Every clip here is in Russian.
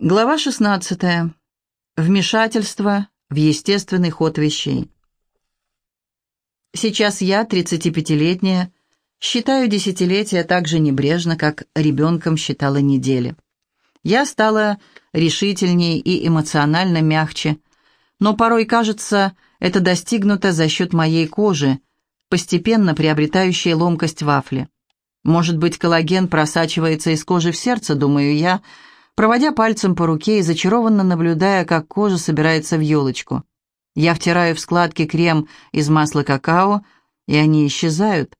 Глава 16. Вмешательство в естественный ход вещей. Сейчас я, 35-летняя, считаю десятилетия так же небрежно, как ребенком считала недели. Я стала решительнее и эмоционально мягче, но порой кажется, это достигнуто за счет моей кожи, постепенно приобретающей ломкость вафли. Может быть, коллаген просачивается из кожи в сердце, думаю я, — проводя пальцем по руке и зачарованно наблюдая, как кожа собирается в елочку. Я втираю в складки крем из масла какао, и они исчезают.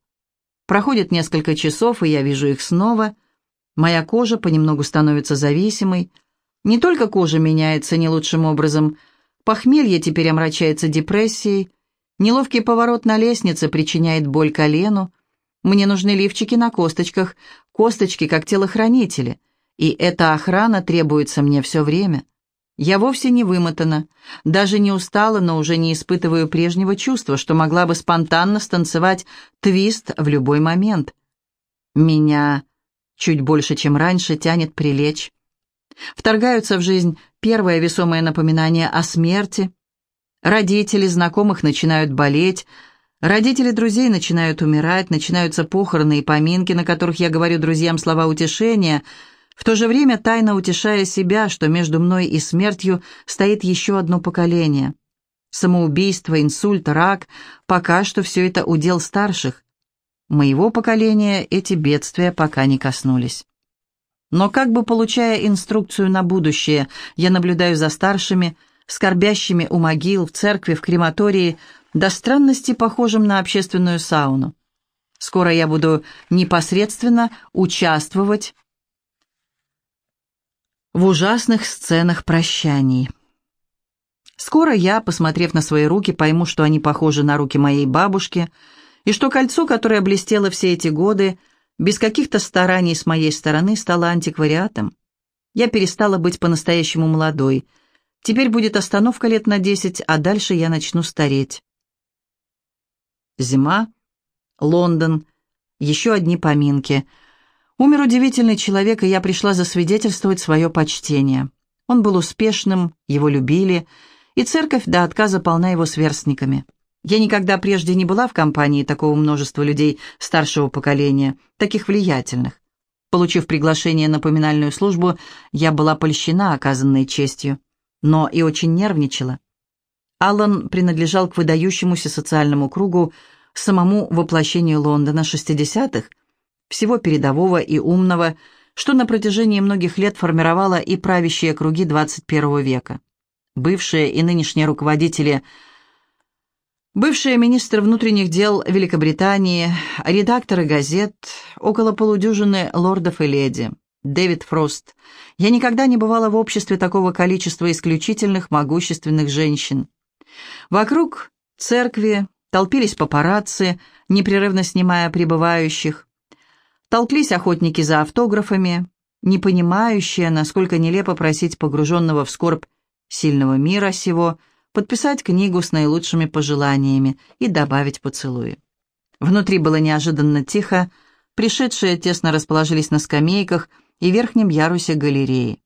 Проходит несколько часов, и я вижу их снова. Моя кожа понемногу становится зависимой. Не только кожа меняется не лучшим образом, похмелье теперь омрачается депрессией, неловкий поворот на лестнице причиняет боль колену, мне нужны лифчики на косточках, косточки как телохранители — и эта охрана требуется мне все время. Я вовсе не вымотана, даже не устала, но уже не испытываю прежнего чувства, что могла бы спонтанно станцевать твист в любой момент. Меня чуть больше, чем раньше, тянет прилечь. Вторгаются в жизнь первое весомое напоминание о смерти. Родители знакомых начинают болеть, родители друзей начинают умирать, начинаются похороны и поминки, на которых я говорю друзьям слова утешения — в то же время тайно утешая себя, что между мной и смертью стоит еще одно поколение. Самоубийство, инсульт, рак – пока что все это удел старших. Моего поколения эти бедствия пока не коснулись. Но как бы получая инструкцию на будущее, я наблюдаю за старшими, скорбящими у могил, в церкви, в крематории, до странности похожим на общественную сауну. Скоро я буду непосредственно участвовать в ужасных сценах прощаний. Скоро я, посмотрев на свои руки, пойму, что они похожи на руки моей бабушки, и что кольцо, которое блестело все эти годы, без каких-то стараний с моей стороны стало антиквариатом. Я перестала быть по-настоящему молодой. Теперь будет остановка лет на десять, а дальше я начну стареть. Зима, Лондон, еще одни поминки — Умер удивительный человек, и я пришла засвидетельствовать свое почтение. Он был успешным, его любили, и церковь до отказа полна его сверстниками. Я никогда прежде не была в компании такого множества людей старшего поколения, таких влиятельных. Получив приглашение на поминальную службу, я была польщена оказанной честью, но и очень нервничала. Аллан принадлежал к выдающемуся социальному кругу, самому воплощению Лондона 60-х, всего передового и умного, что на протяжении многих лет формировало и правящие круги XXI века. Бывшие и нынешние руководители Бывшие министр внутренних дел Великобритании, редакторы газет, около полудюжины лордов и леди, Дэвид Фрост. Я никогда не бывала в обществе такого количества исключительных, могущественных женщин. Вокруг церкви толпились папарацци, непрерывно снимая прибывающих. Толклись охотники за автографами, не понимающие, насколько нелепо просить погруженного в скорбь сильного мира сего подписать книгу с наилучшими пожеланиями и добавить поцелуи. Внутри было неожиданно тихо, пришедшие тесно расположились на скамейках и верхнем ярусе галереи.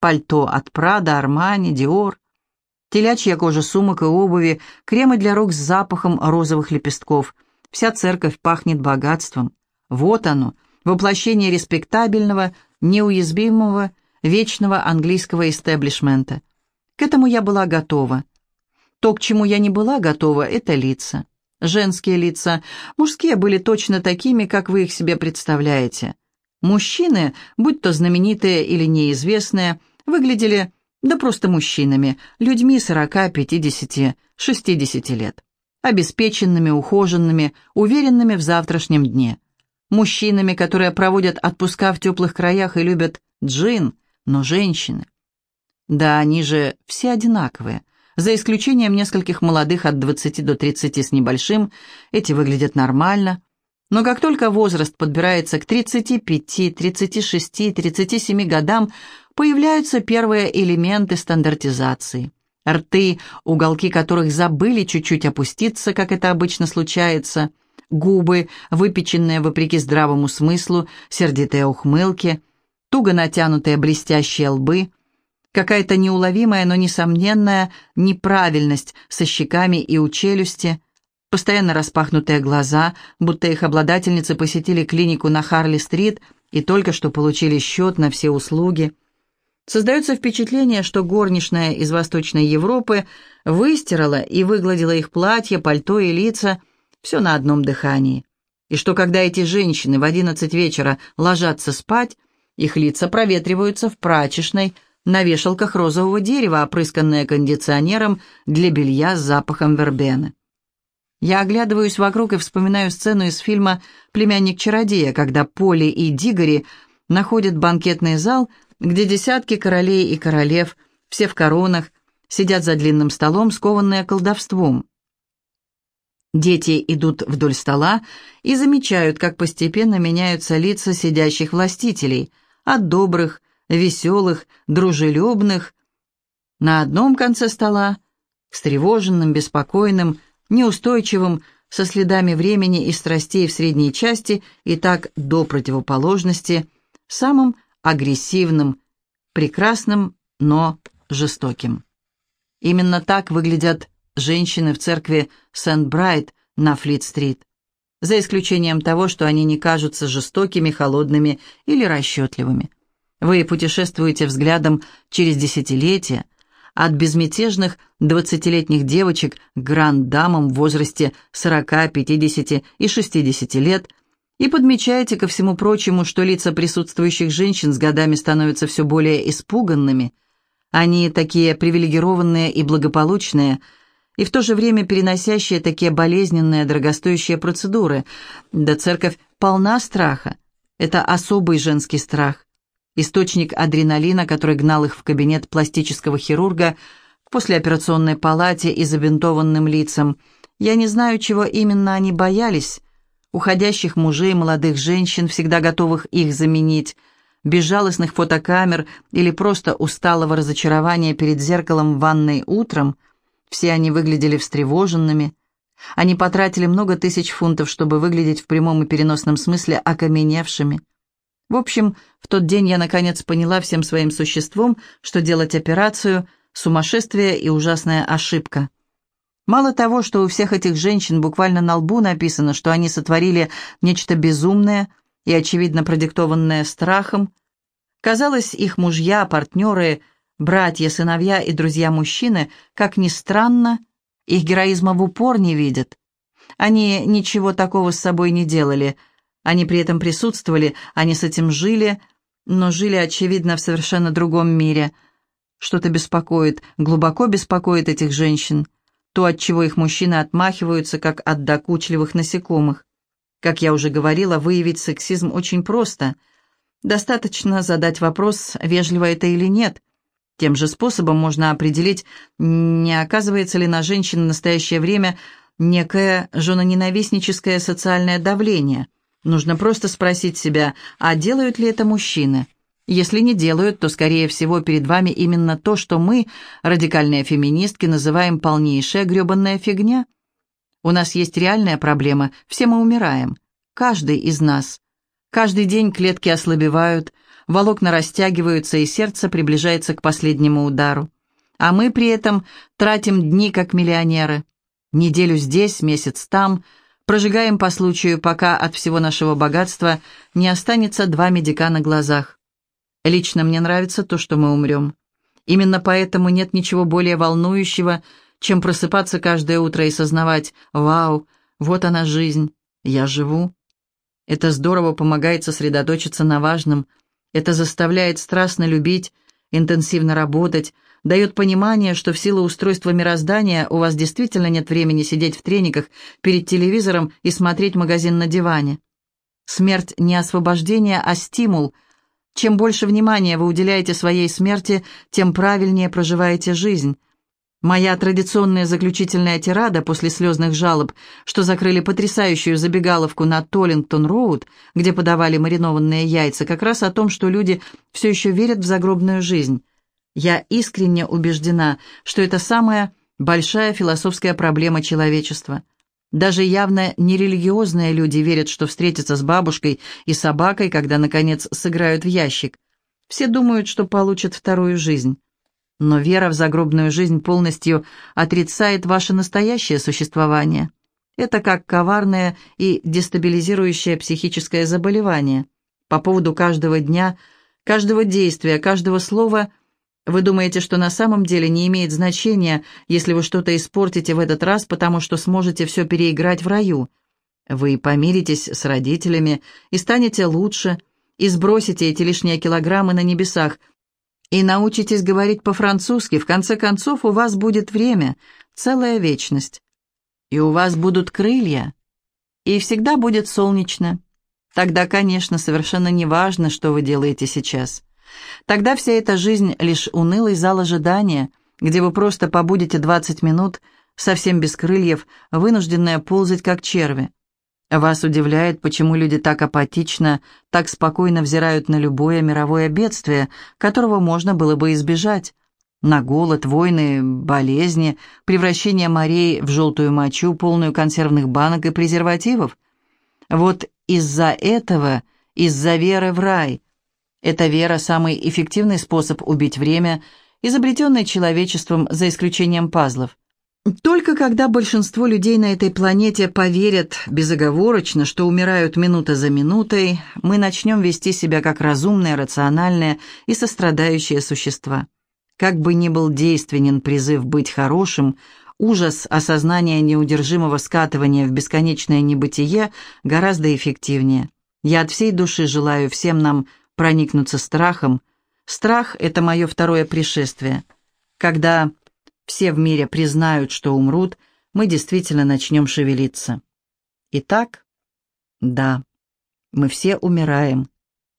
Пальто от Прада, Армани, Диор, телячья кожа сумок и обуви, кремы для рук с запахом розовых лепестков. Вся церковь пахнет богатством. Вот оно, воплощение респектабельного, неуязвимого, вечного английского истеблишмента. К этому я была готова. То, к чему я не была готова, это лица. Женские лица, мужские были точно такими, как вы их себе представляете. Мужчины, будь то знаменитые или неизвестные, выглядели, да просто мужчинами, людьми 40, 50, 60 лет. Обеспеченными, ухоженными, уверенными в завтрашнем дне мужчинами, которые проводят отпуска в теплых краях и любят джин, но женщины. Да, они же все одинаковые. За исключением нескольких молодых от 20 до 30 с небольшим, эти выглядят нормально. Но как только возраст подбирается к 35, 36, 37 годам, появляются первые элементы стандартизации. Рты, уголки которых забыли чуть-чуть опуститься, как это обычно случается – губы, выпеченные вопреки здравому смыслу, сердитые ухмылки, туго натянутые блестящие лбы. Какая-то неуловимая, но несомненная неправильность со щеками и у челюсти, постоянно распахнутые глаза, будто их обладательницы посетили клинику на Харли-стрит и только что получили счет на все услуги. Создается впечатление, что горничная из Восточной Европы выстирала и выгладила их платья, пальто и лица, все на одном дыхании. И что когда эти женщины в одиннадцать вечера ложатся спать, их лица проветриваются в прачечной, на вешалках розового дерева, опрысканное кондиционером для белья с запахом вербены. Я оглядываюсь вокруг и вспоминаю сцену из фильма «Племянник чародея», когда Поли и Дигори находят банкетный зал, где десятки королей и королев, все в коронах, сидят за длинным столом, скованные колдовством. Дети идут вдоль стола и замечают, как постепенно меняются лица сидящих властителей, от добрых веселых, дружелюбных. На одном конце стола, встревоженным, беспокойным, неустойчивым, со следами времени и страстей в средней части и так до противоположности, самым агрессивным, прекрасным, но жестоким. Именно так выглядят женщины в церкви Сент-Брайт на Флит-стрит, за исключением того, что они не кажутся жестокими, холодными или расчетливыми. Вы путешествуете взглядом через десятилетия, от безмятежных двадцатилетних девочек к гранд-дамам в возрасте 40, 50 и 60 лет и подмечаете ко всему прочему, что лица присутствующих женщин с годами становятся все более испуганными. Они такие привилегированные и благополучные, и в то же время переносящие такие болезненные, дорогостоящие процедуры. Да церковь полна страха. Это особый женский страх источник адреналина, который гнал их в кабинет пластического хирурга к послеоперационной палате и забинтованным лицам. Я не знаю, чего именно они боялись. Уходящих мужей, молодых женщин, всегда готовых их заменить, безжалостных фотокамер или просто усталого разочарования перед зеркалом в ванной утром. Все они выглядели встревоженными. Они потратили много тысяч фунтов, чтобы выглядеть в прямом и переносном смысле окаменевшими. В общем, в тот день я наконец поняла всем своим существом, что делать операцию – сумасшествие и ужасная ошибка. Мало того, что у всех этих женщин буквально на лбу написано, что они сотворили нечто безумное и, очевидно, продиктованное страхом, казалось, их мужья, партнеры, братья, сыновья и друзья-мужчины, как ни странно, их героизма в упор не видят. Они ничего такого с собой не делали – они при этом присутствовали, они с этим жили, но жили, очевидно, в совершенно другом мире. Что-то беспокоит, глубоко беспокоит этих женщин. То, от чего их мужчины отмахиваются, как от докучливых насекомых. Как я уже говорила, выявить сексизм очень просто. Достаточно задать вопрос, вежливо это или нет. Тем же способом можно определить, не оказывается ли на женщин в настоящее время некое женоненавистническое социальное давление – Нужно просто спросить себя, а делают ли это мужчины? Если не делают, то, скорее всего, перед вами именно то, что мы, радикальные феминистки, называем полнейшая гребанная фигня. У нас есть реальная проблема, все мы умираем. Каждый из нас. Каждый день клетки ослабевают, волокна растягиваются, и сердце приближается к последнему удару. А мы при этом тратим дни как миллионеры. Неделю здесь, месяц там – прожигаем по случаю, пока от всего нашего богатства не останется два медика на глазах. Лично мне нравится то, что мы умрем. Именно поэтому нет ничего более волнующего, чем просыпаться каждое утро и сознавать «Вау, вот она жизнь, я живу». Это здорово помогает сосредоточиться на важном, это заставляет страстно любить, интенсивно работать, дает понимание, что в силу устройства мироздания у вас действительно нет времени сидеть в трениках перед телевизором и смотреть магазин на диване. Смерть не освобождение, а стимул. Чем больше внимания вы уделяете своей смерти, тем правильнее проживаете жизнь. Моя традиционная заключительная тирада после слезных жалоб, что закрыли потрясающую забегаловку на Толлингтон-Роуд, где подавали маринованные яйца, как раз о том, что люди все еще верят в загробную жизнь. Я искренне убеждена, что это самая большая философская проблема человечества. Даже явно нерелигиозные люди верят, что встретятся с бабушкой и собакой, когда, наконец, сыграют в ящик. Все думают, что получат вторую жизнь. Но вера в загробную жизнь полностью отрицает ваше настоящее существование. Это как коварное и дестабилизирующее психическое заболевание. По поводу каждого дня, каждого действия, каждого слова вы думаете, что на самом деле не имеет значения, если вы что-то испортите в этот раз, потому что сможете все переиграть в раю. Вы помиритесь с родителями и станете лучше, и сбросите эти лишние килограммы на небесах, и научитесь говорить по-французски. В конце концов, у вас будет время, целая вечность и у вас будут крылья, и всегда будет солнечно. Тогда, конечно, совершенно не важно, что вы делаете сейчас. Тогда вся эта жизнь — лишь унылый зал ожидания, где вы просто побудете 20 минут, совсем без крыльев, вынужденные ползать как черви. Вас удивляет, почему люди так апатично, так спокойно взирают на любое мировое бедствие, которого можно было бы избежать на голод, войны, болезни, превращение морей в желтую мочу, полную консервных банок и презервативов. Вот из-за этого, из-за веры в рай. Эта вера – самый эффективный способ убить время, изобретенный человечеством за исключением пазлов. Только когда большинство людей на этой планете поверят безоговорочно, что умирают минута за минутой, мы начнем вести себя как разумные, рациональные и сострадающие существа. Как бы ни был действенен призыв быть хорошим, ужас осознания неудержимого скатывания в бесконечное небытие гораздо эффективнее. Я от всей души желаю всем нам проникнуться страхом. Страх — это мое второе пришествие. Когда все в мире признают, что умрут, мы действительно начнем шевелиться. Итак, да, мы все умираем.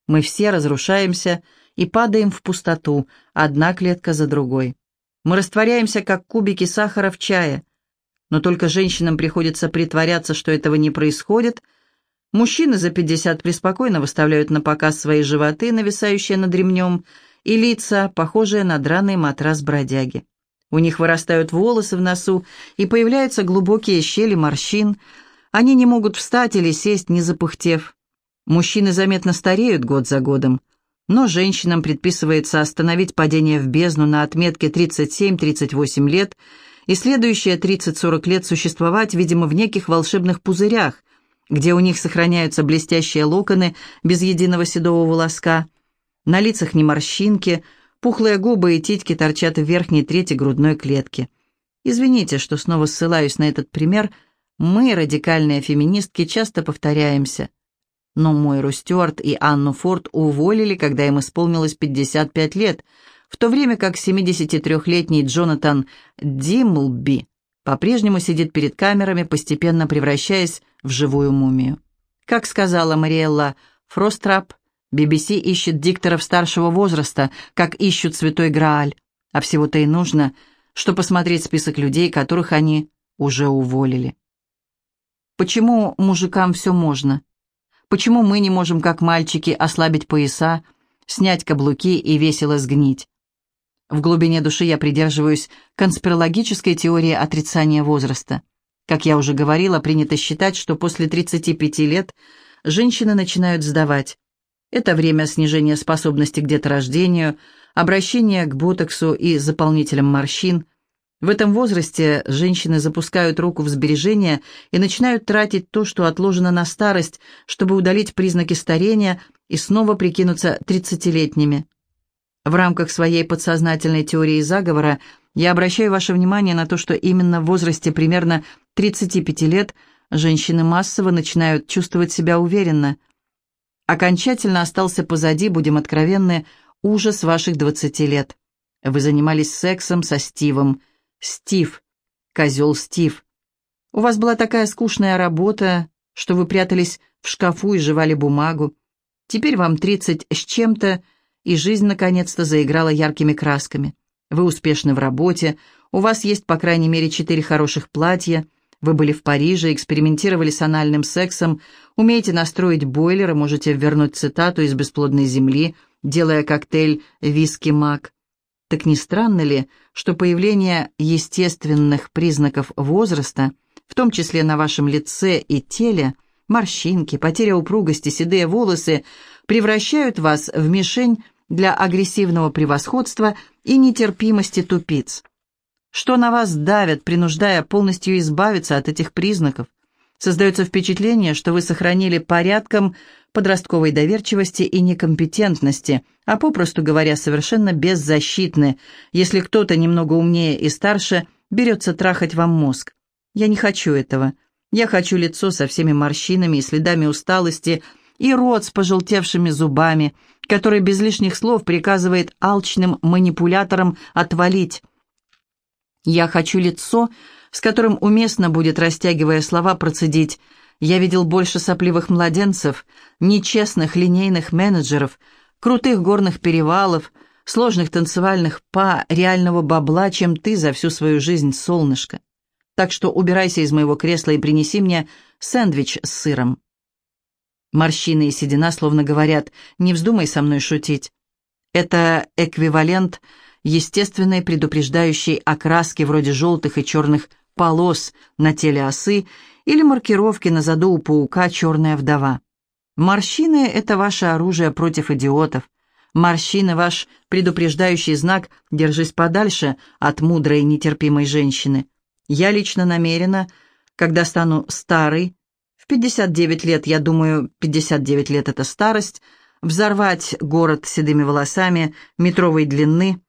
Мы все разрушаемся, и падаем в пустоту, одна клетка за другой. Мы растворяемся, как кубики сахара в чае. Но только женщинам приходится притворяться, что этого не происходит. Мужчины за 50 преспокойно выставляют на показ свои животы, нависающие над ремнем, и лица, похожие на драный матрас бродяги. У них вырастают волосы в носу, и появляются глубокие щели морщин. Они не могут встать или сесть, не запыхтев. Мужчины заметно стареют год за годом но женщинам предписывается остановить падение в бездну на отметке 37-38 лет и следующие 30-40 лет существовать, видимо, в неких волшебных пузырях, где у них сохраняются блестящие локоны без единого седого волоска, на лицах не морщинки, пухлые губы и титьки торчат в верхней трети грудной клетки. Извините, что снова ссылаюсь на этот пример, мы, радикальные феминистки, часто повторяемся – но Мойру Стюарт и Анну Форд уволили, когда им исполнилось 55 лет, в то время как 73-летний Джонатан Димлби по-прежнему сидит перед камерами, постепенно превращаясь в живую мумию. Как сказала Мариэлла Фрострап, BBC ищет дикторов старшего возраста, как ищут святой Грааль, а всего-то и нужно, что посмотреть список людей, которых они уже уволили. Почему мужикам все можно? Почему мы не можем, как мальчики, ослабить пояса, снять каблуки и весело сгнить? В глубине души я придерживаюсь конспирологической теории отрицания возраста. Как я уже говорила, принято считать, что после 35 лет женщины начинают сдавать. Это время снижения способности к деторождению, обращения к ботоксу и заполнителям морщин, в этом возрасте женщины запускают руку в сбережения и начинают тратить то, что отложено на старость, чтобы удалить признаки старения и снова прикинуться тридцатилетними. В рамках своей подсознательной теории заговора я обращаю ваше внимание на то, что именно в возрасте примерно 35 лет женщины массово начинают чувствовать себя уверенно. Окончательно остался позади, будем откровенны, ужас ваших 20 лет. Вы занимались сексом со Стивом – Стив. Козел Стив. У вас была такая скучная работа, что вы прятались в шкафу и жевали бумагу. Теперь вам тридцать с чем-то, и жизнь наконец-то заиграла яркими красками. Вы успешны в работе, у вас есть по крайней мере четыре хороших платья, вы были в Париже, экспериментировали с анальным сексом, умеете настроить бойлер и можете вернуть цитату из «Бесплодной земли», делая коктейль «Виски-мак». Так не странно ли, что появление естественных признаков возраста, в том числе на вашем лице и теле, морщинки, потеря упругости, седые волосы, превращают вас в мишень для агрессивного превосходства и нетерпимости тупиц. Что на вас давят, принуждая полностью избавиться от этих признаков? Создается впечатление, что вы сохранили порядком подростковой доверчивости и некомпетентности, а попросту говоря, совершенно беззащитны, если кто-то немного умнее и старше берется трахать вам мозг. Я не хочу этого. Я хочу лицо со всеми морщинами и следами усталости, и рот с пожелтевшими зубами, который без лишних слов приказывает алчным манипуляторам отвалить. Я хочу лицо, с которым уместно будет, растягивая слова, процедить «Я видел больше сопливых младенцев, нечестных линейных менеджеров, крутых горных перевалов, сложных танцевальных па, реального бабла, чем ты за всю свою жизнь, солнышко. Так что убирайся из моего кресла и принеси мне сэндвич с сыром». Морщины и седина словно говорят «Не вздумай со мной шутить». Это эквивалент естественной предупреждающей окраски вроде желтых и черных полос на теле осы или маркировки на заду у паука «Черная вдова». Морщины — это ваше оружие против идиотов. Морщины — ваш предупреждающий знак «Держись подальше от мудрой и нетерпимой женщины». Я лично намерена, когда стану старой, в 59 лет, я думаю, 59 лет — это старость, взорвать город седыми волосами метровой длины,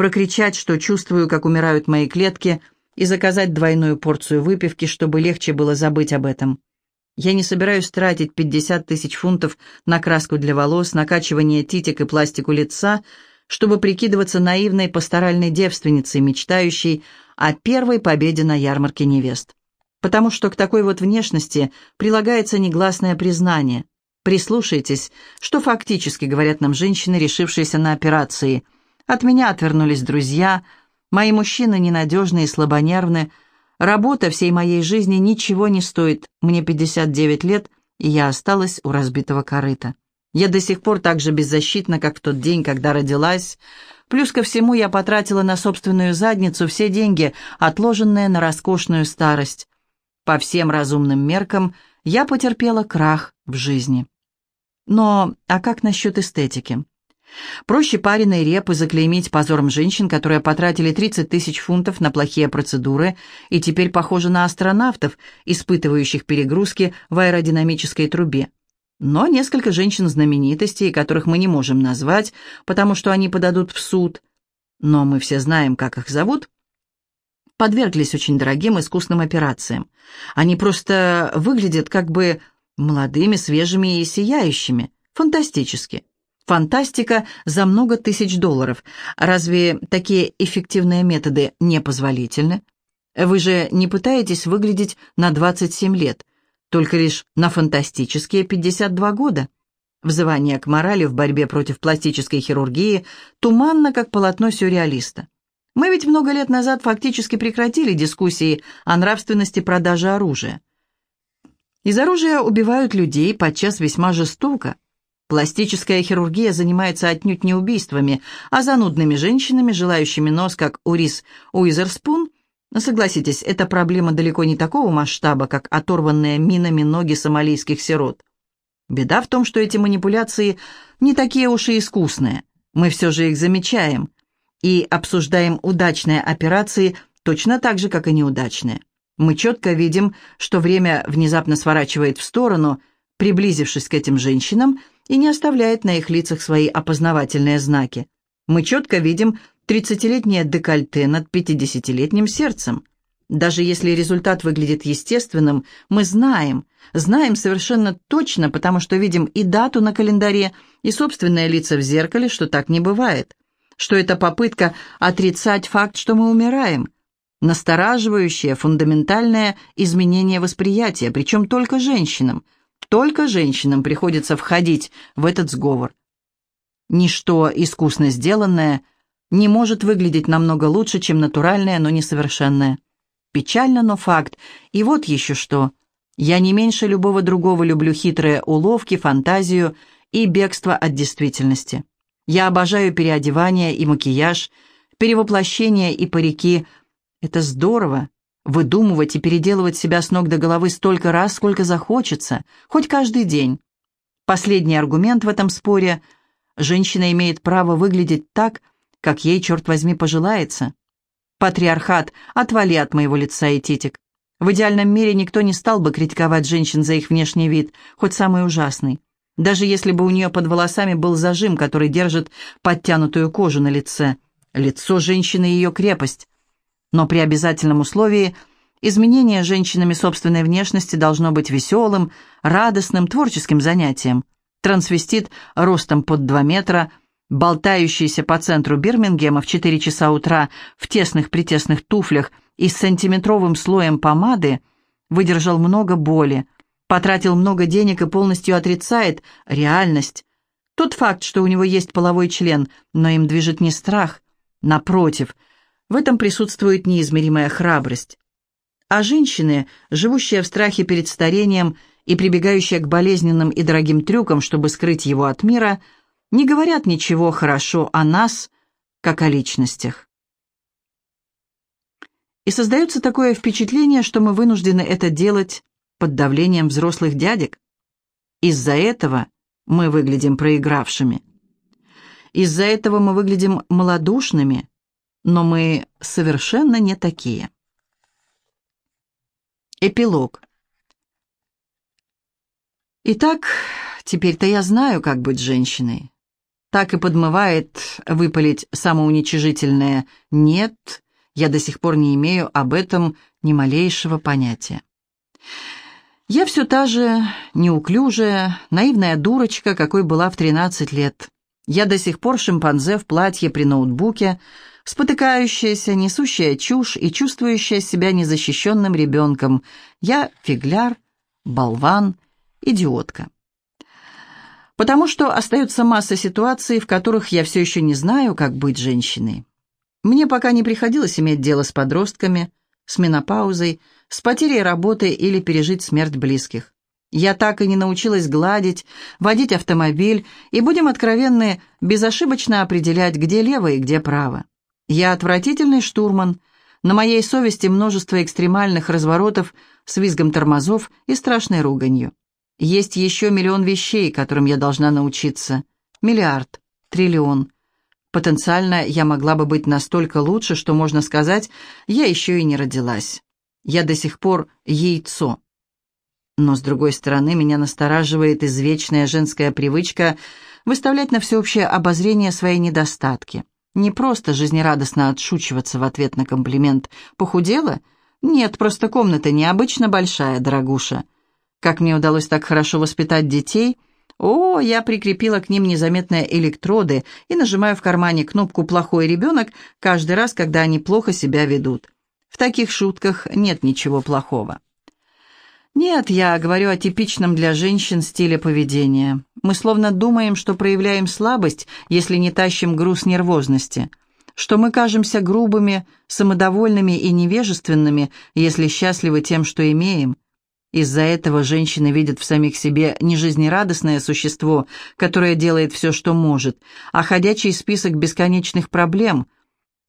прокричать, что чувствую, как умирают мои клетки — и заказать двойную порцию выпивки, чтобы легче было забыть об этом. Я не собираюсь тратить 50 тысяч фунтов на краску для волос, накачивание титик и пластику лица, чтобы прикидываться наивной пасторальной девственницей, мечтающей о первой победе на ярмарке невест. Потому что к такой вот внешности прилагается негласное признание. Прислушайтесь, что фактически говорят нам женщины, решившиеся на операции. От меня отвернулись друзья – Мои мужчины ненадежны и слабонервны. Работа всей моей жизни ничего не стоит. Мне 59 лет, и я осталась у разбитого корыта. Я до сих пор так же беззащитна, как в тот день, когда родилась. Плюс ко всему я потратила на собственную задницу все деньги, отложенные на роскошную старость. По всем разумным меркам я потерпела крах в жизни. Но а как насчет эстетики? Проще пареной репы заклеймить позором женщин, которые потратили 30 тысяч фунтов на плохие процедуры и теперь похожи на астронавтов, испытывающих перегрузки в аэродинамической трубе. Но несколько женщин-знаменитостей, которых мы не можем назвать, потому что они подадут в суд, но мы все знаем, как их зовут, подверглись очень дорогим искусным операциям. Они просто выглядят как бы молодыми, свежими и сияющими. Фантастически. Фантастика за много тысяч долларов. Разве такие эффективные методы не позволительны? Вы же не пытаетесь выглядеть на 27 лет, только лишь на фантастические 52 года. Взывание к морали в борьбе против пластической хирургии туманно, как полотно сюрреалиста. Мы ведь много лет назад фактически прекратили дискуссии о нравственности продажи оружия. Из оружия убивают людей подчас весьма жестоко. Пластическая хирургия занимается отнюдь не убийствами, а занудными женщинами, желающими нос, как у Рис Уизерспун. Согласитесь, эта проблема далеко не такого масштаба, как оторванные минами ноги сомалийских сирот. Беда в том, что эти манипуляции не такие уж и искусные. Мы все же их замечаем и обсуждаем удачные операции точно так же, как и неудачные. Мы четко видим, что время внезапно сворачивает в сторону, приблизившись к этим женщинам, и не оставляет на их лицах свои опознавательные знаки. Мы четко видим тридцатилетнее декольте над пятидесятилетним сердцем. Даже если результат выглядит естественным, мы знаем, знаем совершенно точно, потому что видим и дату на календаре, и собственное лицо в зеркале, что так не бывает. Что это попытка отрицать факт, что мы умираем. Настораживающее, фундаментальное изменение восприятия, причем только женщинам – только женщинам приходится входить в этот сговор. Ничто искусно сделанное не может выглядеть намного лучше, чем натуральное, но несовершенное. Печально, но факт. И вот еще что. Я не меньше любого другого люблю хитрые уловки, фантазию и бегство от действительности. Я обожаю переодевание и макияж, перевоплощение и парики. Это здорово, выдумывать и переделывать себя с ног до головы столько раз, сколько захочется, хоть каждый день. Последний аргумент в этом споре – женщина имеет право выглядеть так, как ей, черт возьми, пожелается. Патриархат, отвали от моего лица и титик. В идеальном мире никто не стал бы критиковать женщин за их внешний вид, хоть самый ужасный. Даже если бы у нее под волосами был зажим, который держит подтянутую кожу на лице. Лицо женщины – ее крепость. Но при обязательном условии изменение женщинами собственной внешности должно быть веселым, радостным, творческим занятием. Трансвестит ростом под 2 метра, болтающийся по центру Бирмингема в 4 часа утра в тесных-притесных туфлях и с сантиметровым слоем помады, выдержал много боли, потратил много денег и полностью отрицает реальность. Тот факт, что у него есть половой член, но им движет не страх. Напротив, в этом присутствует неизмеримая храбрость. А женщины, живущие в страхе перед старением и прибегающие к болезненным и дорогим трюкам, чтобы скрыть его от мира, не говорят ничего хорошо о нас, как о личностях. И создается такое впечатление, что мы вынуждены это делать под давлением взрослых дядек. Из-за этого мы выглядим проигравшими. Из-за этого мы выглядим малодушными, но мы совершенно не такие. Эпилог. Итак, теперь-то я знаю, как быть женщиной. Так и подмывает выпалить самоуничижительное «нет», я до сих пор не имею об этом ни малейшего понятия. Я все та же неуклюжая, наивная дурочка, какой была в 13 лет. Я до сих пор шимпанзе в платье при ноутбуке, спотыкающаяся, несущая чушь и чувствующая себя незащищенным ребенком. Я фигляр, болван, идиотка. Потому что остается масса ситуаций, в которых я все еще не знаю, как быть женщиной. Мне пока не приходилось иметь дело с подростками, с менопаузой, с потерей работы или пережить смерть близких. Я так и не научилась гладить, водить автомобиль и, будем откровенны, безошибочно определять, где лево и где право. Я отвратительный штурман. На моей совести множество экстремальных разворотов с визгом тормозов и страшной руганью. Есть еще миллион вещей, которым я должна научиться. Миллиард, триллион. Потенциально я могла бы быть настолько лучше, что, можно сказать, я еще и не родилась. Я до сих пор яйцо. Но, с другой стороны, меня настораживает извечная женская привычка выставлять на всеобщее обозрение свои недостатки. Не просто жизнерадостно отшучиваться в ответ на комплимент «похудела?» Нет, просто комната необычно большая, дорогуша. Как мне удалось так хорошо воспитать детей? О, я прикрепила к ним незаметные электроды и нажимаю в кармане кнопку «плохой ребенок» каждый раз, когда они плохо себя ведут. В таких шутках нет ничего плохого. Нет, я говорю о типичном для женщин стиле поведения. Мы словно думаем, что проявляем слабость, если не тащим груз нервозности, что мы кажемся грубыми, самодовольными и невежественными, если счастливы тем, что имеем. Из-за этого женщины видят в самих себе не жизнерадостное существо, которое делает все, что может, а ходячий список бесконечных проблем –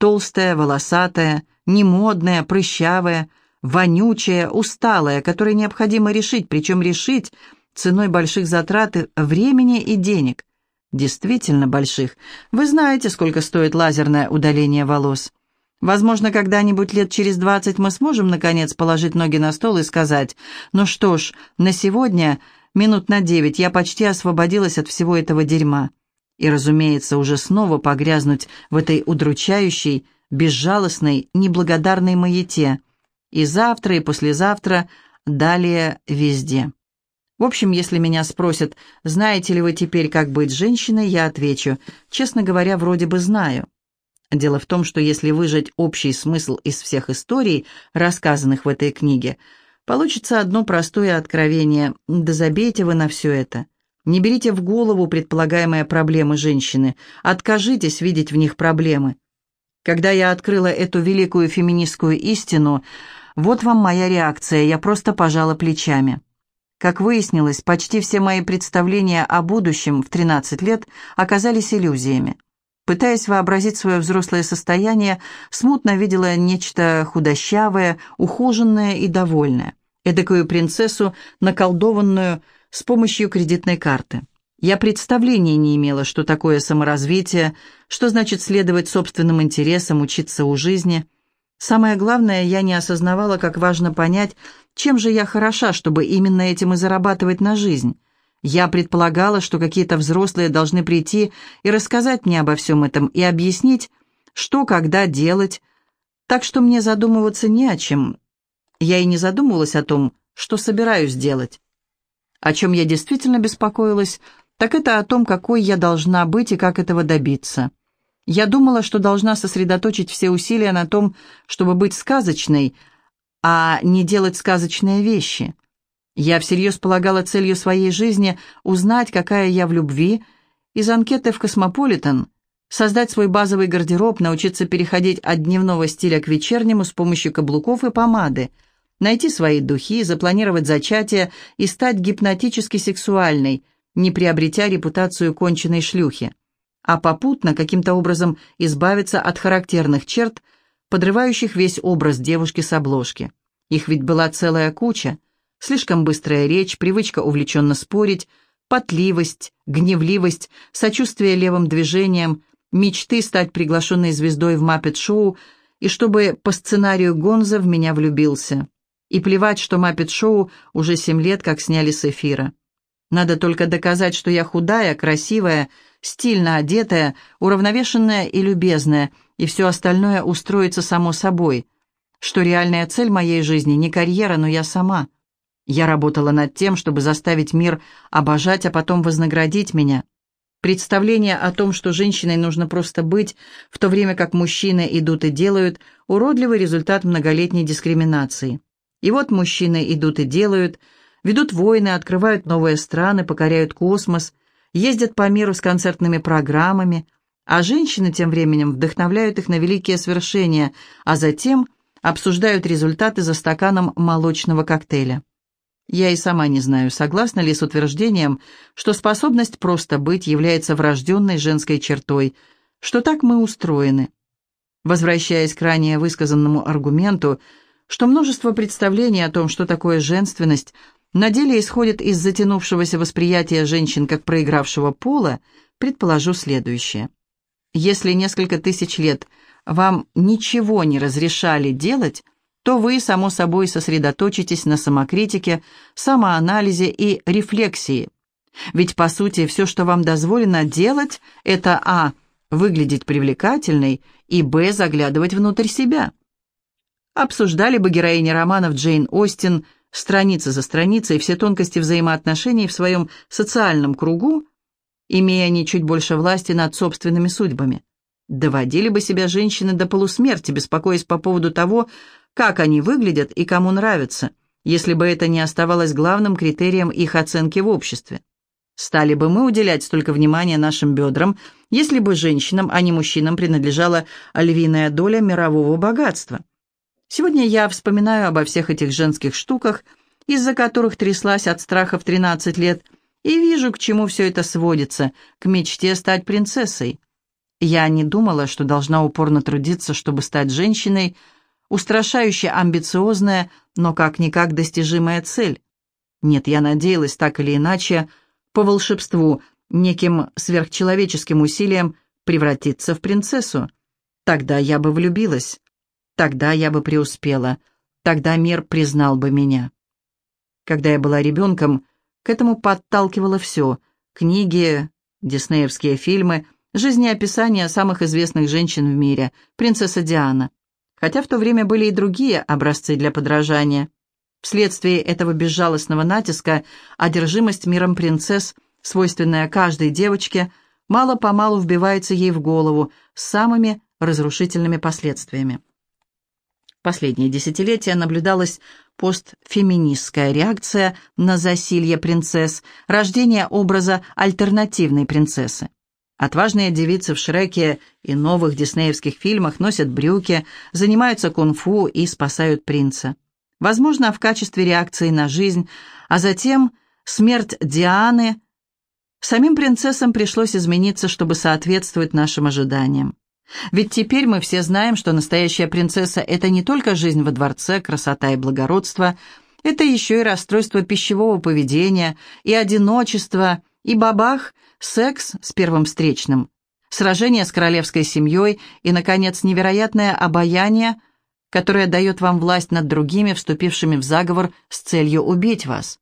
толстая, волосатая, немодная, прыщавая, вонючая, усталая, которой необходимо решить, причем решить ценой больших затрат времени и денег. Действительно больших. Вы знаете, сколько стоит лазерное удаление волос. Возможно, когда-нибудь лет через двадцать мы сможем, наконец, положить ноги на стол и сказать, «Ну что ж, на сегодня, минут на девять, я почти освободилась от всего этого дерьма». И, разумеется, уже снова погрязнуть в этой удручающей, безжалостной, неблагодарной маяте. И завтра, и послезавтра, далее везде. В общем, если меня спросят, знаете ли вы теперь, как быть женщиной, я отвечу, честно говоря, вроде бы знаю. Дело в том, что если выжать общий смысл из всех историй, рассказанных в этой книге, получится одно простое откровение, да забейте вы на все это. Не берите в голову предполагаемые проблемы женщины, откажитесь видеть в них проблемы. Когда я открыла эту великую феминистскую истину, вот вам моя реакция, я просто пожала плечами. Как выяснилось, почти все мои представления о будущем в 13 лет оказались иллюзиями. Пытаясь вообразить свое взрослое состояние, смутно видела нечто худощавое, ухоженное и довольное. Эдакую принцессу, наколдованную с помощью кредитной карты. Я представления не имела, что такое саморазвитие, что значит следовать собственным интересам, учиться у жизни. Самое главное, я не осознавала, как важно понять, чем же я хороша, чтобы именно этим и зарабатывать на жизнь. Я предполагала, что какие-то взрослые должны прийти и рассказать мне обо всем этом и объяснить, что когда делать, так что мне задумываться не о чем. Я и не задумывалась о том, что собираюсь делать. О чем я действительно беспокоилась – так это о том, какой я должна быть и как этого добиться. Я думала, что должна сосредоточить все усилия на том, чтобы быть сказочной, а не делать сказочные вещи. Я всерьез полагала целью своей жизни узнать, какая я в любви, из анкеты в «Космополитен», создать свой базовый гардероб, научиться переходить от дневного стиля к вечернему с помощью каблуков и помады, найти свои духи, запланировать зачатие и стать гипнотически сексуальной, не приобретя репутацию конченной шлюхи, а попутно каким-то образом избавиться от характерных черт, подрывающих весь образ девушки с обложки. Их ведь была целая куча. Слишком быстрая речь, привычка увлеченно спорить, потливость, гневливость, сочувствие левым движениям, мечты стать приглашенной звездой в Маппет-шоу и чтобы по сценарию Гонза в меня влюбился. И плевать, что Маппет-шоу уже семь лет как сняли с эфира. Надо только доказать, что я худая, красивая, стильно одетая, уравновешенная и любезная, и все остальное устроится само собой. Что реальная цель моей жизни не карьера, но я сама. Я работала над тем, чтобы заставить мир обожать, а потом вознаградить меня. Представление о том, что женщиной нужно просто быть, в то время как мужчины идут и делают, уродливый результат многолетней дискриминации. И вот мужчины идут и делают – ведут войны, открывают новые страны, покоряют космос, ездят по миру с концертными программами, а женщины тем временем вдохновляют их на великие свершения, а затем обсуждают результаты за стаканом молочного коктейля. Я и сама не знаю, согласна ли с утверждением, что способность просто быть является врожденной женской чертой, что так мы устроены. Возвращаясь к ранее высказанному аргументу, что множество представлений о том, что такое женственность, на деле исходит из затянувшегося восприятия женщин как проигравшего пола, предположу следующее. Если несколько тысяч лет вам ничего не разрешали делать, то вы, само собой, сосредоточитесь на самокритике, самоанализе и рефлексии. Ведь, по сути, все, что вам дозволено делать, это а. выглядеть привлекательной и б. заглядывать внутрь себя. Обсуждали бы героини романов Джейн Остин – страница за страницей все тонкости взаимоотношений в своем социальном кругу, имея они чуть больше власти над собственными судьбами. Доводили бы себя женщины до полусмерти, беспокоясь по поводу того, как они выглядят и кому нравятся, если бы это не оставалось главным критерием их оценки в обществе. Стали бы мы уделять столько внимания нашим бедрам, если бы женщинам, а не мужчинам принадлежала львиная доля мирового богатства. Сегодня я вспоминаю обо всех этих женских штуках, из-за которых тряслась от страха в 13 лет, и вижу, к чему все это сводится, к мечте стать принцессой. Я не думала, что должна упорно трудиться, чтобы стать женщиной, устрашающе амбициозная, но как-никак достижимая цель. Нет, я надеялась так или иначе, по волшебству, неким сверхчеловеческим усилием превратиться в принцессу. Тогда я бы влюбилась. Тогда я бы преуспела, тогда мир признал бы меня. Когда я была ребенком, к этому подталкивало все — книги, диснеевские фильмы, жизнеописания самых известных женщин в мире, принцесса Диана. Хотя в то время были и другие образцы для подражания. Вследствие этого безжалостного натиска одержимость миром принцесс, свойственная каждой девочке, мало-помалу вбивается ей в голову с самыми разрушительными последствиями. Последние десятилетия наблюдалась постфеминистская реакция на засилье принцесс, рождение образа альтернативной принцессы. Отважные девицы в Шреке и новых диснеевских фильмах носят брюки, занимаются кунг-фу и спасают принца. Возможно, в качестве реакции на жизнь, а затем смерть Дианы. Самим принцессам пришлось измениться, чтобы соответствовать нашим ожиданиям. Ведь теперь мы все знаем, что настоящая принцесса – это не только жизнь во дворце, красота и благородство, это еще и расстройство пищевого поведения, и одиночество, И бабах, секс с первым встречным, сражение с королевской семьей и, наконец, невероятное обаяние, которое дает вам власть над другими, вступившими в заговор с целью убить вас.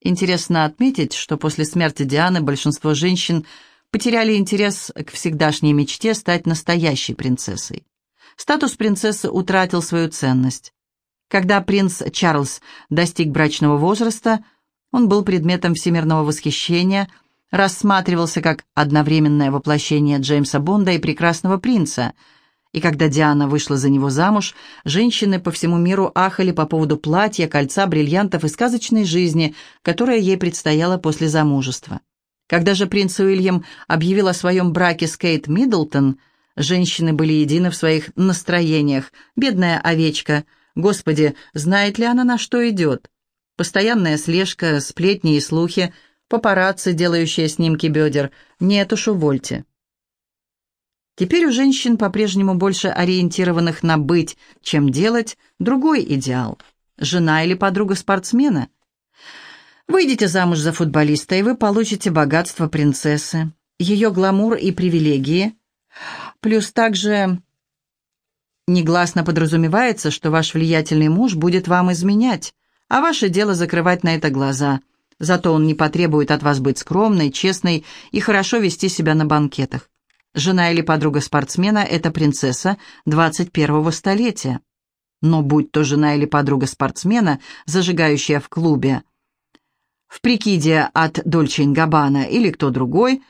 Интересно отметить, что после смерти Дианы большинство женщин потеряли интерес к всегдашней мечте стать настоящей принцессой. Статус принцессы утратил свою ценность. Когда принц Чарльз достиг брачного возраста, он был предметом всемирного восхищения, рассматривался как одновременное воплощение Джеймса Бонда и прекрасного принца – и когда Диана вышла за него замуж, женщины по всему миру ахали по поводу платья, кольца, бриллиантов и сказочной жизни, которая ей предстояла после замужества. Когда же принц Уильям объявил о своем браке с Кейт Миддлтон, женщины были едины в своих настроениях. Бедная овечка. Господи, знает ли она, на что идет? Постоянная слежка, сплетни и слухи, папарацци, делающие снимки бедер. Нет уж, увольте. Теперь у женщин, по-прежнему больше ориентированных на быть, чем делать, другой идеал. Жена или подруга спортсмена. Выйдите замуж за футболиста, и вы получите богатство принцессы, ее гламур и привилегии. Плюс также негласно подразумевается, что ваш влиятельный муж будет вам изменять, а ваше дело закрывать на это глаза. Зато он не потребует от вас быть скромной, честной и хорошо вести себя на банкетах. Жена или подруга спортсмена – это принцесса 21-го столетия. Но будь то жена или подруга спортсмена, зажигающая в клубе, в прикиде от Дольче Габбана или кто другой,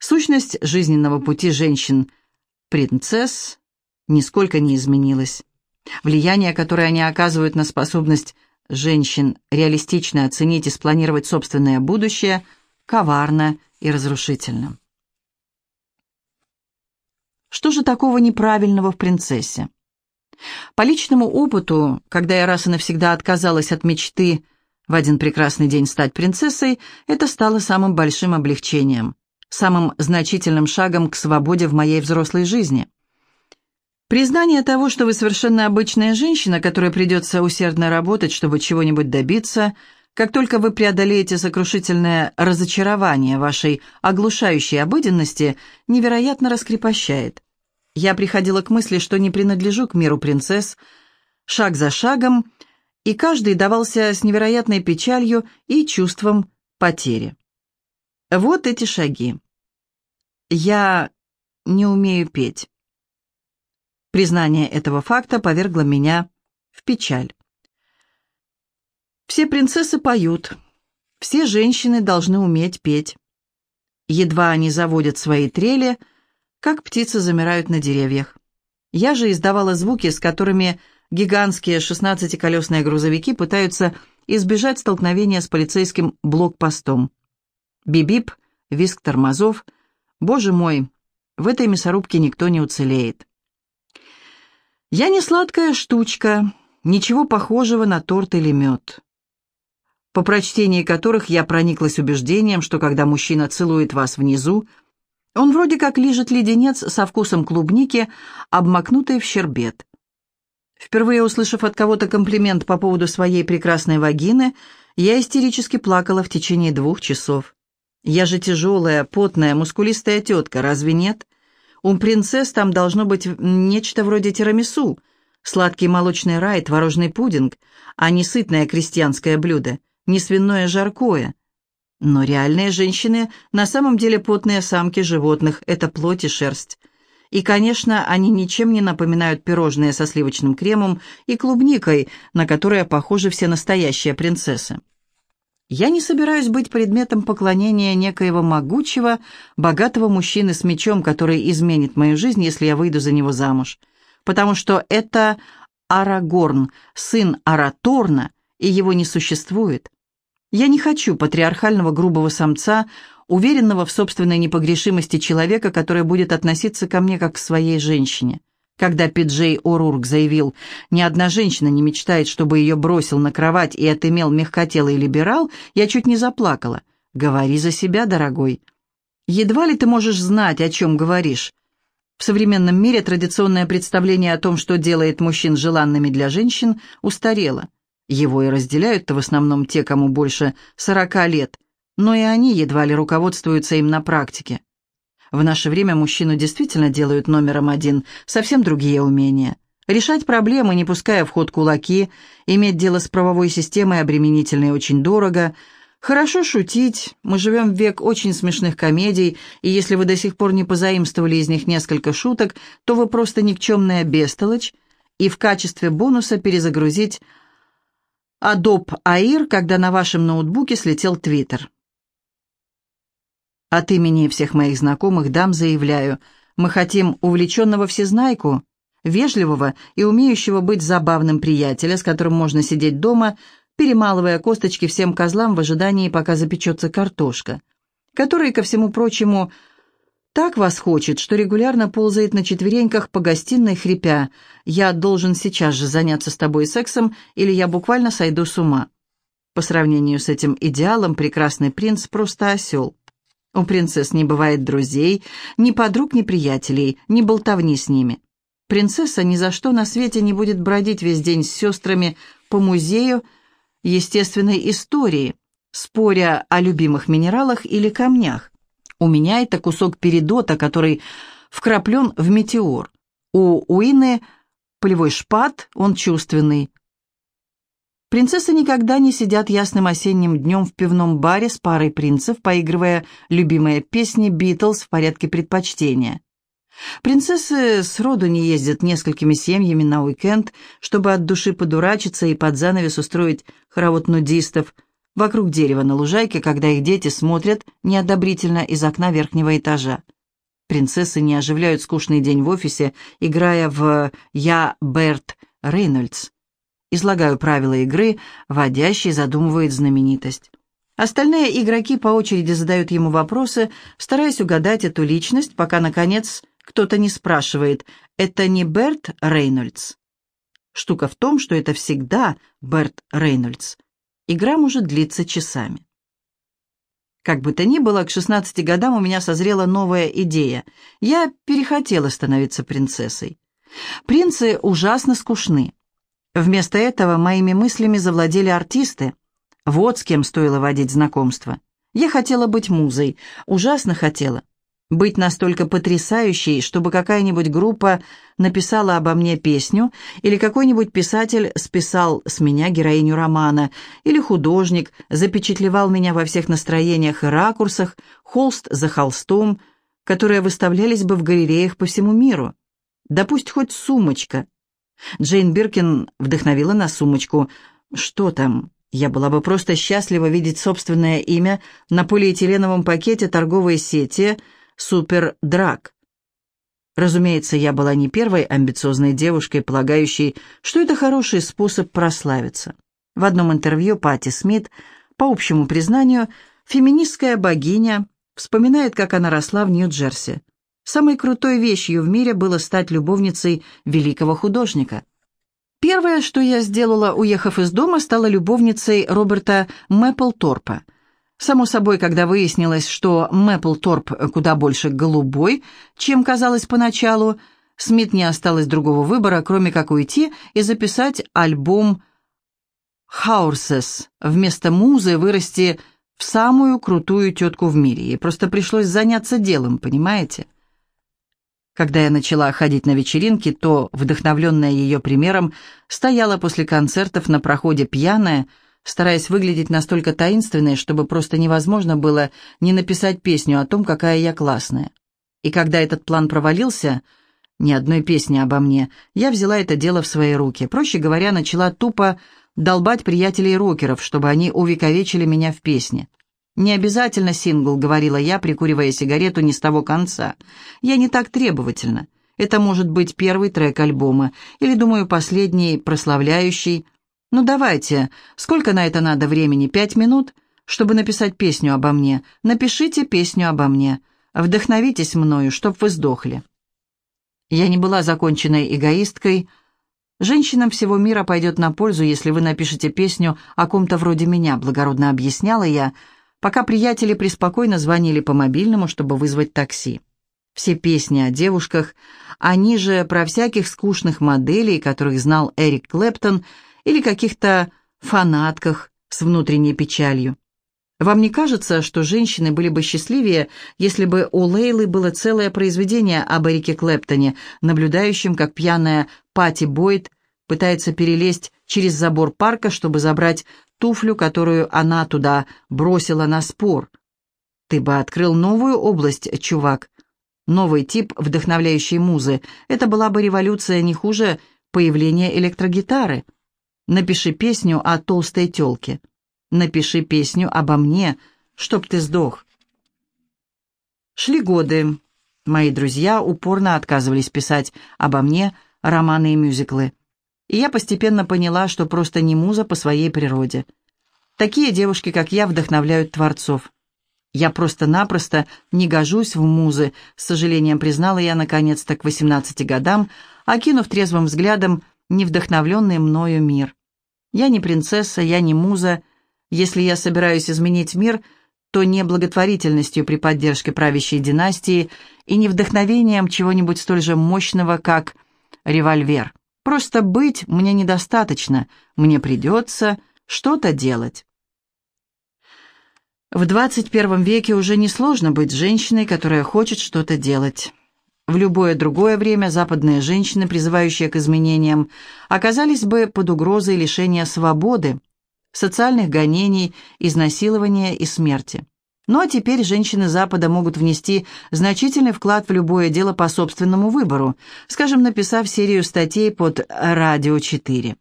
сущность жизненного пути женщин-принцесс нисколько не изменилась. Влияние, которое они оказывают на способность женщин реалистично оценить и спланировать собственное будущее, коварно и разрушительно. Что же такого неправильного в принцессе? По личному опыту, когда я раз и навсегда отказалась от мечты в один прекрасный день стать принцессой, это стало самым большим облегчением, самым значительным шагом к свободе в моей взрослой жизни. Признание того, что вы совершенно обычная женщина, которой придется усердно работать, чтобы чего-нибудь добиться, как только вы преодолеете сокрушительное разочарование вашей оглушающей обыденности, невероятно раскрепощает. Я приходила к мысли, что не принадлежу к миру принцесс, шаг за шагом, и каждый давался с невероятной печалью и чувством потери. Вот эти шаги. Я не умею петь. Признание этого факта повергло меня в печаль. Все принцессы поют, все женщины должны уметь петь. Едва они заводят свои трели – как птицы замирают на деревьях. Я же издавала звуки, с которыми гигантские шестнадцатиколесные грузовики пытаются избежать столкновения с полицейским блокпостом. Бибип, виск тормозов. Боже мой, в этой мясорубке никто не уцелеет. Я не сладкая штучка, ничего похожего на торт или мед. По прочтении которых я прониклась убеждением, что когда мужчина целует вас внизу, он вроде как лижет леденец со вкусом клубники, обмакнутый в щербет. Впервые услышав от кого-то комплимент по поводу своей прекрасной вагины, я истерически плакала в течение двух часов. Я же тяжелая, потная, мускулистая тетка, разве нет? У принцесс там должно быть нечто вроде тирамису, сладкий молочный рай, творожный пудинг, а не сытное крестьянское блюдо, не свиное жаркое — но реальные женщины на самом деле потные самки животных, это плоть и шерсть. И, конечно, они ничем не напоминают пирожные со сливочным кремом и клубникой, на которые похожи все настоящие принцессы. Я не собираюсь быть предметом поклонения некоего могучего, богатого мужчины с мечом, который изменит мою жизнь, если я выйду за него замуж. Потому что это Арагорн, сын Араторна, и его не существует. Я не хочу патриархального грубого самца, уверенного в собственной непогрешимости человека, который будет относиться ко мне как к своей женщине. Когда Пиджей О'Рурк заявил, ни одна женщина не мечтает, чтобы ее бросил на кровать и отымел мягкотелый либерал, я чуть не заплакала. Говори за себя, дорогой. Едва ли ты можешь знать, о чем говоришь. В современном мире традиционное представление о том, что делает мужчин желанными для женщин, устарело. Его и разделяют-то в основном те, кому больше сорока лет. но и они едва ли руководствуются им на практике. В наше время мужчину действительно делают номером один, совсем другие умения. Решать проблемы, не пуская в ход кулаки, иметь дело с правовой системой обременительно и очень дорого. Хорошо шутить, мы живем в век очень смешных комедий, и если вы до сих пор не позаимствовали из них несколько шуток, то вы просто никчемная бестолочь, и в качестве бонуса перезагрузить Adobe Air, когда на вашем ноутбуке слетел Твиттер. От имени всех моих знакомых дам заявляю, мы хотим увлеченного всезнайку, вежливого и умеющего быть забавным приятеля, с которым можно сидеть дома, перемалывая косточки всем козлам в ожидании, пока запечется картошка, который, ко всему прочему, так вас хочет, что регулярно ползает на четвереньках по гостиной, хрипя «Я должен сейчас же заняться с тобой сексом, или я буквально сойду с ума». По сравнению с этим идеалом прекрасный принц просто осел. У принцесс не бывает друзей, ни подруг, ни приятелей, ни болтовни с ними. Принцесса ни за что на свете не будет бродить весь день с сестрами по музею естественной истории, споря о любимых минералах или камнях. У меня это кусок передота, который вкраплен в метеор. У Уины полевой шпат, он чувственный. Принцессы никогда не сидят ясным осенним днем в пивном баре с парой принцев, поигрывая любимые песни Битлз в порядке предпочтения. Принцессы сроду не ездят несколькими семьями на уикенд, чтобы от души подурачиться и под занавес устроить хоровод нудистов вокруг дерева на лужайке, когда их дети смотрят неодобрительно из окна верхнего этажа. Принцессы не оживляют скучный день в офисе, играя в «Я Берт Рейнольдс». Излагаю правила игры, вводящий задумывает знаменитость. Остальные игроки по очереди задают ему вопросы, стараясь угадать эту личность, пока, наконец, кто-то не спрашивает, это не Берт Рейнольдс? Штука в том, что это всегда Берт Рейнольдс. Игра может длиться часами. Как бы то ни было, к 16 годам у меня созрела новая идея. Я перехотела становиться принцессой. Принцы ужасно скучны. Вместо этого моими мыслями завладели артисты. Вот с кем стоило водить знакомство. Я хотела быть музой, ужасно хотела. Быть настолько потрясающей, чтобы какая-нибудь группа написала обо мне песню, или какой-нибудь писатель списал с меня героиню романа, или художник запечатлевал меня во всех настроениях и ракурсах, холст за холстом, которые выставлялись бы в галереях по всему миру. Да пусть хоть сумочка. Джейн Биркин вдохновила на сумочку. Что там? Я была бы просто счастлива видеть собственное имя на полиэтиленовом пакете торговой сети – супердраг. Разумеется, я была не первой амбициозной девушкой, полагающей, что это хороший способ прославиться. В одном интервью Пати Смит, по общему признанию, феминистская богиня, вспоминает, как она росла в Нью-Джерси. Самой крутой вещью в мире было стать любовницей великого художника. Первое, что я сделала, уехав из дома, стала любовницей Роберта Мэпплторпа – Само собой, когда выяснилось, что Мэпплторп куда больше голубой, чем казалось поначалу, Смит не осталось другого выбора, кроме как уйти и записать альбом «Хаурсес», вместо музы вырасти в самую крутую тетку в мире. Ей просто пришлось заняться делом, понимаете? Когда я начала ходить на вечеринки, то, вдохновленная ее примером, стояла после концертов на проходе пьяная, стараясь выглядеть настолько таинственной, чтобы просто невозможно было не написать песню о том, какая я классная. И когда этот план провалился, ни одной песни обо мне, я взяла это дело в свои руки. Проще говоря, начала тупо долбать приятелей-рокеров, чтобы они увековечили меня в песне. «Не обязательно сингл», — говорила я, прикуривая сигарету не с того конца. «Я не так требовательна. Это может быть первый трек альбома, или, думаю, последний, прославляющий, «Ну давайте, сколько на это надо времени? Пять минут? Чтобы написать песню обо мне. Напишите песню обо мне. Вдохновитесь мною, чтоб вы сдохли». Я не была законченной эгоисткой. Женщинам всего мира пойдет на пользу, если вы напишете песню о ком-то вроде меня, благородно объясняла я, пока приятели преспокойно звонили по мобильному, чтобы вызвать такси. Все песни о девушках, они же про всяких скучных моделей, которых знал Эрик Клэптон, или каких-то фанатках с внутренней печалью. Вам не кажется, что женщины были бы счастливее, если бы у Лейлы было целое произведение об Эрике Клэптоне, наблюдающем, как пьяная Пати Бойд пытается перелезть через забор парка, чтобы забрать туфлю, которую она туда бросила на спор? Ты бы открыл новую область, чувак. Новый тип вдохновляющей музы. Это была бы революция не хуже появления электрогитары. Напиши песню о толстой тёлке. Напиши песню обо мне, чтоб ты сдох. Шли годы. Мои друзья упорно отказывались писать обо мне романы и мюзиклы. И я постепенно поняла, что просто не муза по своей природе. Такие девушки, как я, вдохновляют творцов. Я просто-напросто не гожусь в музы, с сожалением признала я наконец-то к 18 годам, окинув трезвым взглядом невдохновленный мною мир. Я не принцесса, я не муза. Если я собираюсь изменить мир, то не благотворительностью при поддержке правящей династии и не вдохновением чего-нибудь столь же мощного, как револьвер. Просто быть мне недостаточно, мне придется что-то делать. В 21 веке уже несложно быть женщиной, которая хочет что-то делать. В любое другое время западные женщины, призывающие к изменениям, оказались бы под угрозой лишения свободы, социальных гонений, изнасилования и смерти. Ну а теперь женщины Запада могут внести значительный вклад в любое дело по собственному выбору, скажем, написав серию статей под «Радио 4».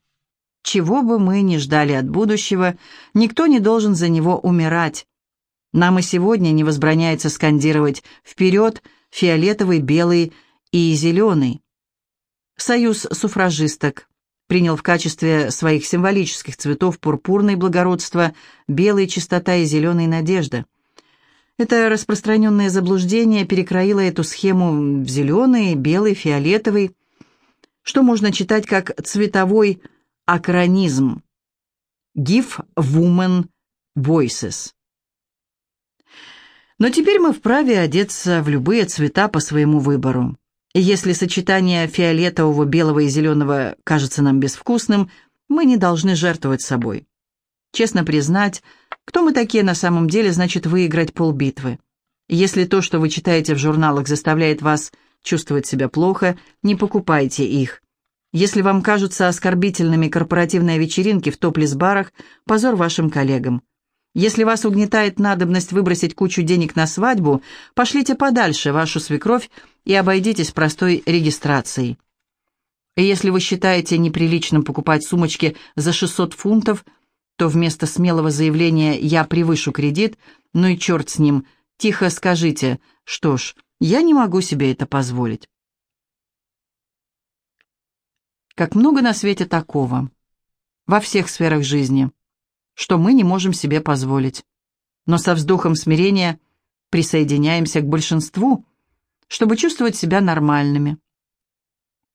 Чего бы мы ни ждали от будущего, никто не должен за него умирать. Нам и сегодня не возбраняется скандировать «Вперед!» Фиолетовый, белый и зеленый. Союз суфражисток принял в качестве своих символических цветов пурпурный благородство, белый чистота и зеленый надежда. Это распространенное заблуждение перекроило эту схему в зеленый, белый, фиолетовый, что можно читать как цветовой акронизм. Give Woman Voices. Но теперь мы вправе одеться в любые цвета по своему выбору. И если сочетание фиолетового, белого и зеленого кажется нам безвкусным, мы не должны жертвовать собой. Честно признать, кто мы такие на самом деле, значит выиграть полбитвы. Если то, что вы читаете в журналах, заставляет вас чувствовать себя плохо, не покупайте их. Если вам кажутся оскорбительными корпоративные вечеринки в топлес-барах, позор вашим коллегам. Если вас угнетает надобность выбросить кучу денег на свадьбу, пошлите подальше вашу свекровь и обойдитесь простой регистрацией. И если вы считаете неприличным покупать сумочки за 600 фунтов, то вместо смелого заявления «я превышу кредит», ну и черт с ним, тихо скажите «что ж, я не могу себе это позволить». Как много на свете такого, во всех сферах жизни – что мы не можем себе позволить. Но со вздохом смирения присоединяемся к большинству, чтобы чувствовать себя нормальными.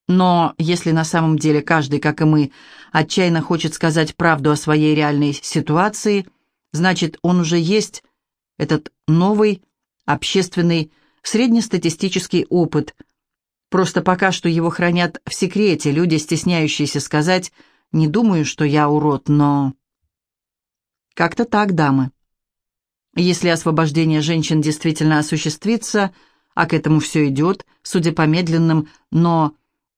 Но если на самом деле каждый, как и мы, отчаянно хочет сказать правду о своей реальной ситуации, значит, он уже есть этот новый общественный среднестатистический опыт. Просто пока что его хранят в секрете люди, стесняющиеся сказать «не думаю, что я урод, но...» Как-то так, дамы. Если освобождение женщин действительно осуществится, а к этому все идет, судя по медленным, но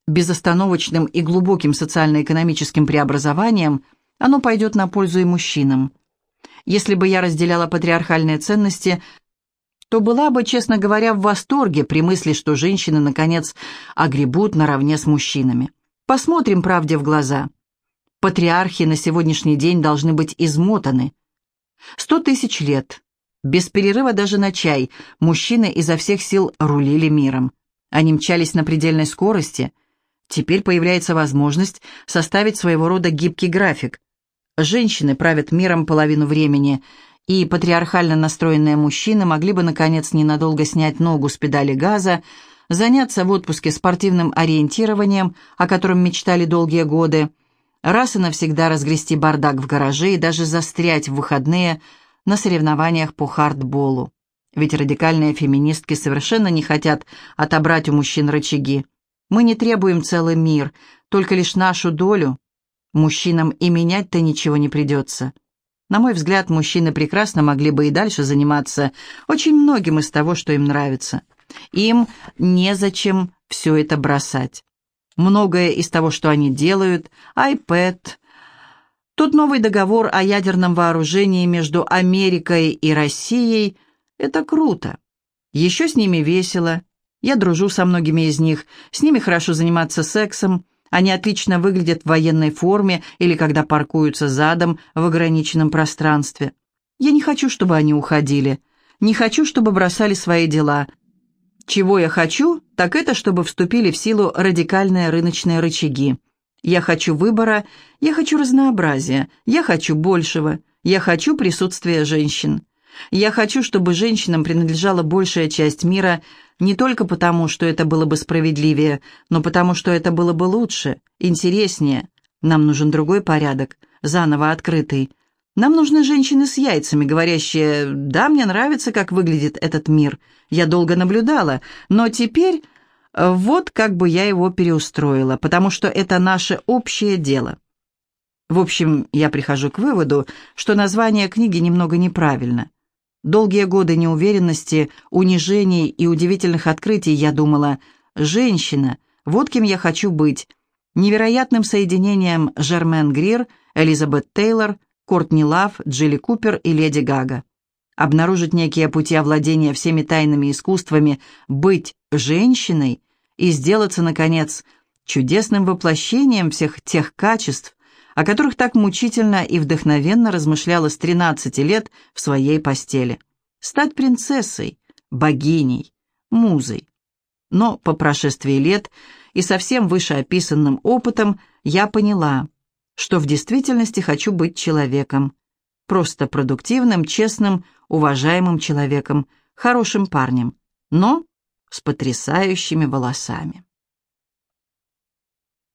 безостановочным и глубоким социально-экономическим преобразованиям, оно пойдет на пользу и мужчинам. Если бы я разделяла патриархальные ценности, то была бы, честно говоря, в восторге при мысли, что женщины, наконец, огребут наравне с мужчинами. Посмотрим правде в глаза. Патриархи на сегодняшний день должны быть измотаны. Сто тысяч лет, без перерыва даже на чай, мужчины изо всех сил рулили миром. Они мчались на предельной скорости. Теперь появляется возможность составить своего рода гибкий график. Женщины правят миром половину времени, и патриархально настроенные мужчины могли бы, наконец, ненадолго снять ногу с педали газа, заняться в отпуске спортивным ориентированием, о котором мечтали долгие годы, раз и навсегда разгрести бардак в гараже и даже застрять в выходные на соревнованиях по хардболу. Ведь радикальные феминистки совершенно не хотят отобрать у мужчин рычаги. Мы не требуем целый мир, только лишь нашу долю. Мужчинам и менять-то ничего не придется. На мой взгляд, мужчины прекрасно могли бы и дальше заниматься очень многим из того, что им нравится. Им незачем все это бросать. Многое из того, что они делают, iPad, тот новый договор о ядерном вооружении между Америкой и Россией – это круто. Еще с ними весело. Я дружу со многими из них, с ними хорошо заниматься сексом, они отлично выглядят в военной форме или когда паркуются задом в ограниченном пространстве. Я не хочу, чтобы они уходили. Не хочу, чтобы бросали свои дела. Чего я хочу, так это, чтобы вступили в силу радикальные рыночные рычаги. Я хочу выбора, я хочу разнообразия, я хочу большего, я хочу присутствия женщин. Я хочу, чтобы женщинам принадлежала большая часть мира не только потому, что это было бы справедливее, но потому, что это было бы лучше, интереснее. Нам нужен другой порядок, заново открытый. Нам нужны женщины с яйцами, говорящие «Да, мне нравится, как выглядит этот мир. Я долго наблюдала, но теперь э, вот как бы я его переустроила, потому что это наше общее дело». В общем, я прихожу к выводу, что название книги немного неправильно. Долгие годы неуверенности, унижений и удивительных открытий я думала, женщина, вот кем я хочу быть. Невероятным соединением Жермен Грир, Элизабет Тейлор, Кортни Лав, Джилли Купер и Леди Гага. Обнаружить некие пути овладения всеми тайными искусствами, быть женщиной и сделаться, наконец, чудесным воплощением всех тех качеств, о которых так мучительно и вдохновенно размышляла с 13 лет в своей постели. Стать принцессой, богиней, музой. Но по прошествии лет и совсем вышеописанным опытом я поняла, что в действительности хочу быть человеком. Просто продуктивным, честным, уважаемым человеком, хорошим парнем, но с потрясающими волосами.